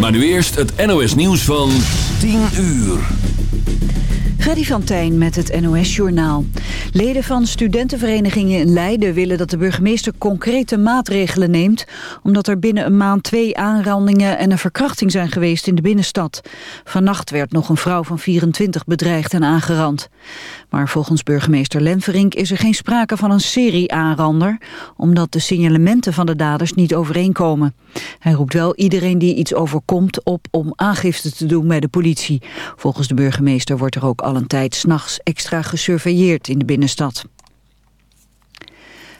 Maar nu eerst het NOS nieuws van 10 uur. Freddy van Tijn met het NOS-journaal. Leden van studentenverenigingen in Leiden willen dat de burgemeester concrete maatregelen neemt... omdat er binnen een maand twee aanrandingen en een verkrachting zijn geweest in de binnenstad. Vannacht werd nog een vrouw van 24 bedreigd en aangerand. Maar volgens burgemeester Lenverink is er geen sprake van een serie aanrander... omdat de signalementen van de daders niet overeenkomen. Hij roept wel iedereen die iets overkomt op om aangifte te doen bij de politie. Volgens de burgemeester wordt er ook al een tijd s'nachts extra gesurveilleerd in de binnenstad.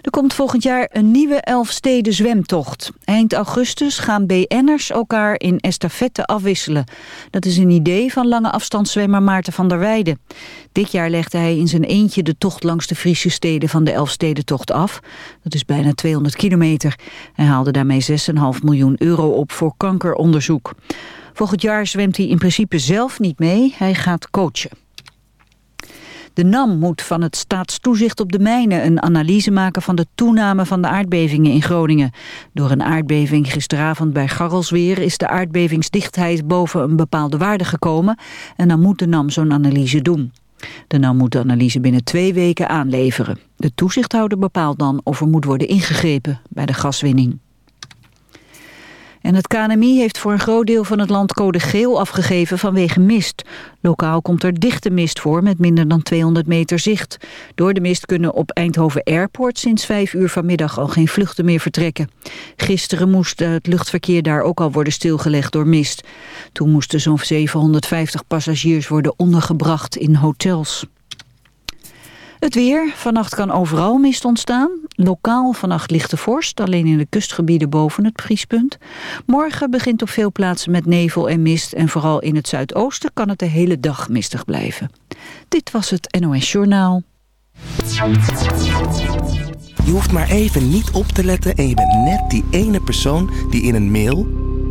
Er komt volgend jaar een nieuwe Elfsteden zwemtocht. Eind augustus gaan BN'ers elkaar in estafette afwisselen. Dat is een idee van lange afstandszwemmer Maarten van der Weijden. Dit jaar legde hij in zijn eentje de tocht langs de Friese steden van de Elfstedentocht af. Dat is bijna 200 kilometer. Hij haalde daarmee 6,5 miljoen euro op voor kankeronderzoek. Volgend jaar zwemt hij in principe zelf niet mee. Hij gaat coachen. De NAM moet van het staatstoezicht op de mijnen een analyse maken van de toename van de aardbevingen in Groningen. Door een aardbeving gisteravond bij Garrelsweer is de aardbevingsdichtheid boven een bepaalde waarde gekomen en dan moet de NAM zo'n analyse doen. De NAM moet de analyse binnen twee weken aanleveren. De toezichthouder bepaalt dan of er moet worden ingegrepen bij de gaswinning. En het KNMI heeft voor een groot deel van het land code geel afgegeven vanwege mist. Lokaal komt er dichte mist voor met minder dan 200 meter zicht. Door de mist kunnen op Eindhoven Airport sinds 5 uur vanmiddag al geen vluchten meer vertrekken. Gisteren moest het luchtverkeer daar ook al worden stilgelegd door mist. Toen moesten zo'n 750 passagiers worden ondergebracht in hotels. Het weer. Vannacht kan overal mist ontstaan. Lokaal vannacht lichte vorst, alleen in de kustgebieden boven het vriespunt. Morgen begint op veel plaatsen met nevel en mist... en vooral in het zuidoosten kan het de hele dag mistig blijven. Dit was het NOS Journaal. Je hoeft maar even niet op te letten en je bent net die ene persoon die in een mail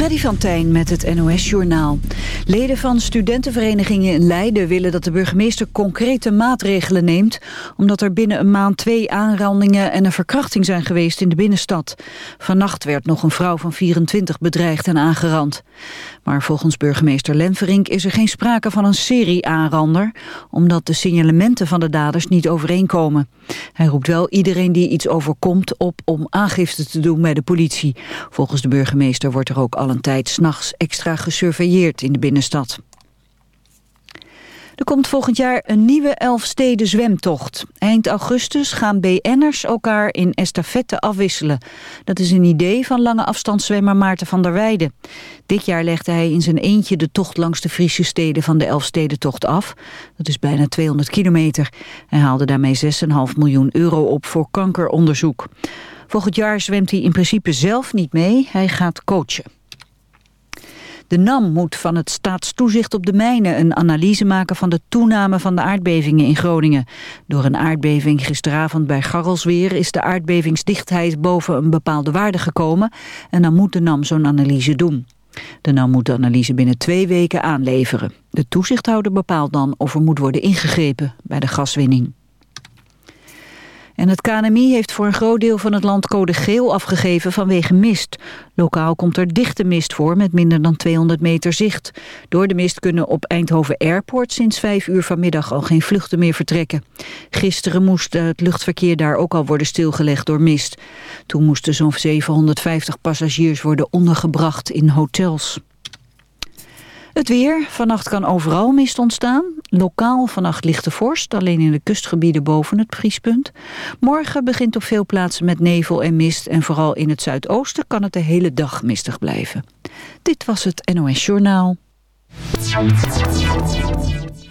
Freddy van Tijn met het NOS-journaal. Leden van studentenverenigingen in Leiden willen dat de burgemeester concrete maatregelen neemt... omdat er binnen een maand twee aanrandingen en een verkrachting zijn geweest in de binnenstad. Vannacht werd nog een vrouw van 24 bedreigd en aangerand. Maar volgens burgemeester Lenverink is er geen sprake van een serie aanrander... omdat de signalementen van de daders niet overeenkomen. Hij roept wel iedereen die iets overkomt op om aangifte te doen bij de politie. Volgens de burgemeester wordt er ook al een tijd s'nachts extra gesurveilleerd in de binnenstad. Er komt volgend jaar een nieuwe Elfsteden zwemtocht. Eind augustus gaan BN'ers elkaar in estafette afwisselen. Dat is een idee van lange afstandszwemmer Maarten van der Weijden. Dit jaar legde hij in zijn eentje de tocht langs de Friese steden van de Elfstedentocht af. Dat is bijna 200 kilometer. Hij haalde daarmee 6,5 miljoen euro op voor kankeronderzoek. Volgend jaar zwemt hij in principe zelf niet mee. Hij gaat coachen. De NAM moet van het staatstoezicht op de mijnen een analyse maken van de toename van de aardbevingen in Groningen. Door een aardbeving gisteravond bij Garrelsweer is de aardbevingsdichtheid boven een bepaalde waarde gekomen en dan moet de NAM zo'n analyse doen. De NAM moet de analyse binnen twee weken aanleveren. De toezichthouder bepaalt dan of er moet worden ingegrepen bij de gaswinning. En het KNMI heeft voor een groot deel van het land code geel afgegeven vanwege mist. Lokaal komt er dichte mist voor met minder dan 200 meter zicht. Door de mist kunnen op Eindhoven Airport sinds 5 uur vanmiddag al geen vluchten meer vertrekken. Gisteren moest het luchtverkeer daar ook al worden stilgelegd door mist. Toen moesten zo'n 750 passagiers worden ondergebracht in hotels. Het weer. Vannacht kan overal mist ontstaan. Lokaal vannacht lichte vorst, alleen in de kustgebieden boven het vriespunt. Morgen begint op veel plaatsen met nevel en mist... en vooral in het zuidoosten kan het de hele dag mistig blijven. Dit was het NOS Journaal.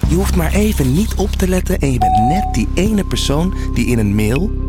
Je hoeft maar even niet op te letten en je bent net die ene persoon die in een mail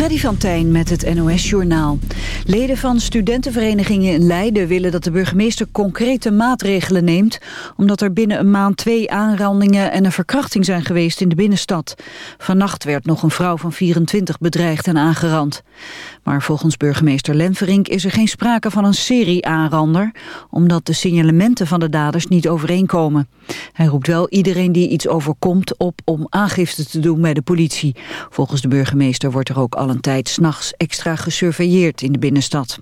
Freddy van Tijn met het NOS-journaal. Leden van studentenverenigingen in Leiden willen dat de burgemeester concrete maatregelen neemt... omdat er binnen een maand twee aanrandingen en een verkrachting zijn geweest in de binnenstad. Vannacht werd nog een vrouw van 24 bedreigd en aangerand. Maar volgens burgemeester Lenverink is er geen sprake van een serie aanrander... omdat de signalementen van de daders niet overeenkomen. Hij roept wel iedereen die iets overkomt op om aangifte te doen bij de politie. Volgens de burgemeester wordt er ook al een tijd s'nachts extra gesurveilleerd in de binnenstad.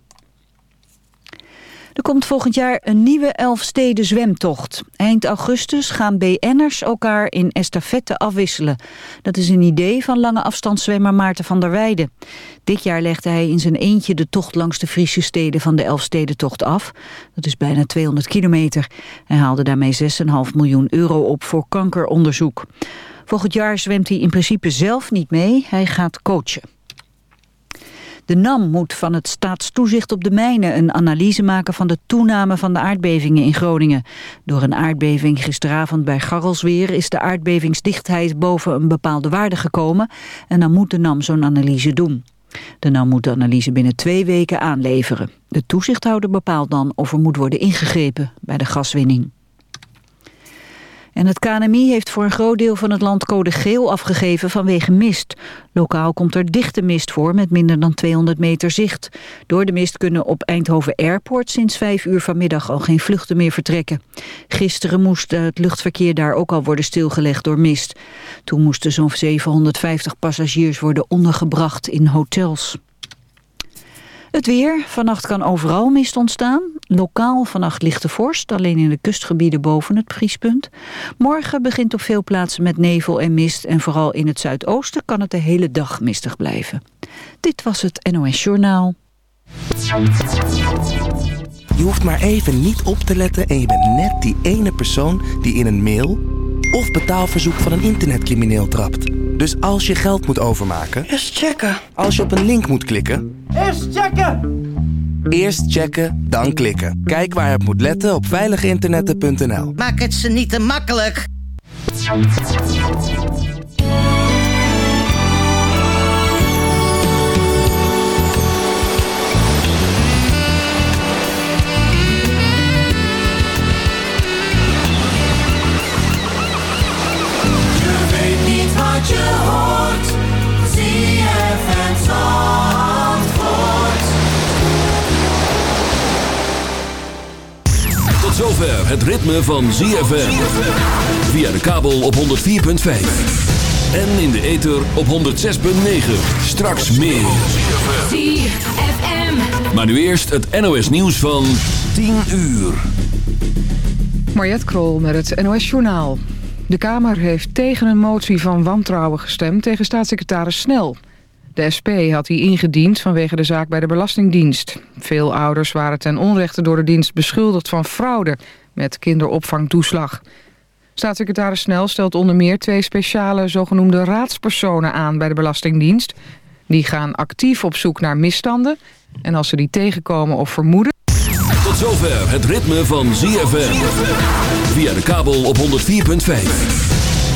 Er komt volgend jaar een nieuwe Elfsteden zwemtocht. Eind augustus gaan BN'ers elkaar in estafette afwisselen. Dat is een idee van lange afstandszwemmer Maarten van der Weijden. Dit jaar legde hij in zijn eentje de tocht langs de Friese steden van de Elfstedentocht af. Dat is bijna 200 kilometer. Hij haalde daarmee 6,5 miljoen euro op voor kankeronderzoek. Volgend jaar zwemt hij in principe zelf niet mee. Hij gaat coachen. De NAM moet van het staatstoezicht op de mijnen een analyse maken van de toename van de aardbevingen in Groningen. Door een aardbeving gisteravond bij Garrelsweer is de aardbevingsdichtheid boven een bepaalde waarde gekomen en dan moet de NAM zo'n analyse doen. De NAM moet de analyse binnen twee weken aanleveren. De toezichthouder bepaalt dan of er moet worden ingegrepen bij de gaswinning. En het KNMI heeft voor een groot deel van het land code geel afgegeven vanwege mist. Lokaal komt er dichte mist voor met minder dan 200 meter zicht. Door de mist kunnen op Eindhoven Airport sinds 5 uur vanmiddag al geen vluchten meer vertrekken. Gisteren moest het luchtverkeer daar ook al worden stilgelegd door mist. Toen moesten zo'n 750 passagiers worden ondergebracht in hotels. Het weer. Vannacht kan overal mist ontstaan. Lokaal vannacht lichte vorst, alleen in de kustgebieden boven het vriespunt. Morgen begint op veel plaatsen met nevel en mist... en vooral in het zuidoosten kan het de hele dag mistig blijven. Dit was het NOS Journaal. Je hoeft maar even niet op te letten en je bent net die ene persoon die in een mail of betaalverzoek van een internetcrimineel trapt. Dus als je geld moet overmaken, Eerst checken. als je op een link moet klikken, Eerst checken. eerst checken, dan klikken. Kijk waar je op moet letten op veiliginternetten.nl. Maak het ze niet te makkelijk. Je weet niet wat je hoort. Zover het ritme van ZFM. Via de kabel op 104.5. En in de ether op 106.9. Straks meer. ZFM. Maar nu eerst het NOS nieuws van 10 uur. Mariette Krol met het NOS Journaal. De Kamer heeft tegen een motie van wantrouwen gestemd tegen staatssecretaris Snel. De SP had die ingediend vanwege de zaak bij de Belastingdienst. Veel ouders waren ten onrechte door de dienst beschuldigd van fraude met kinderopvangtoeslag. Staatssecretaris Snel stelt onder meer twee speciale zogenoemde raadspersonen aan bij de Belastingdienst. Die gaan actief op zoek naar misstanden en als ze die tegenkomen of vermoeden... Tot zover het ritme van ZFM. Via de kabel op 104.5.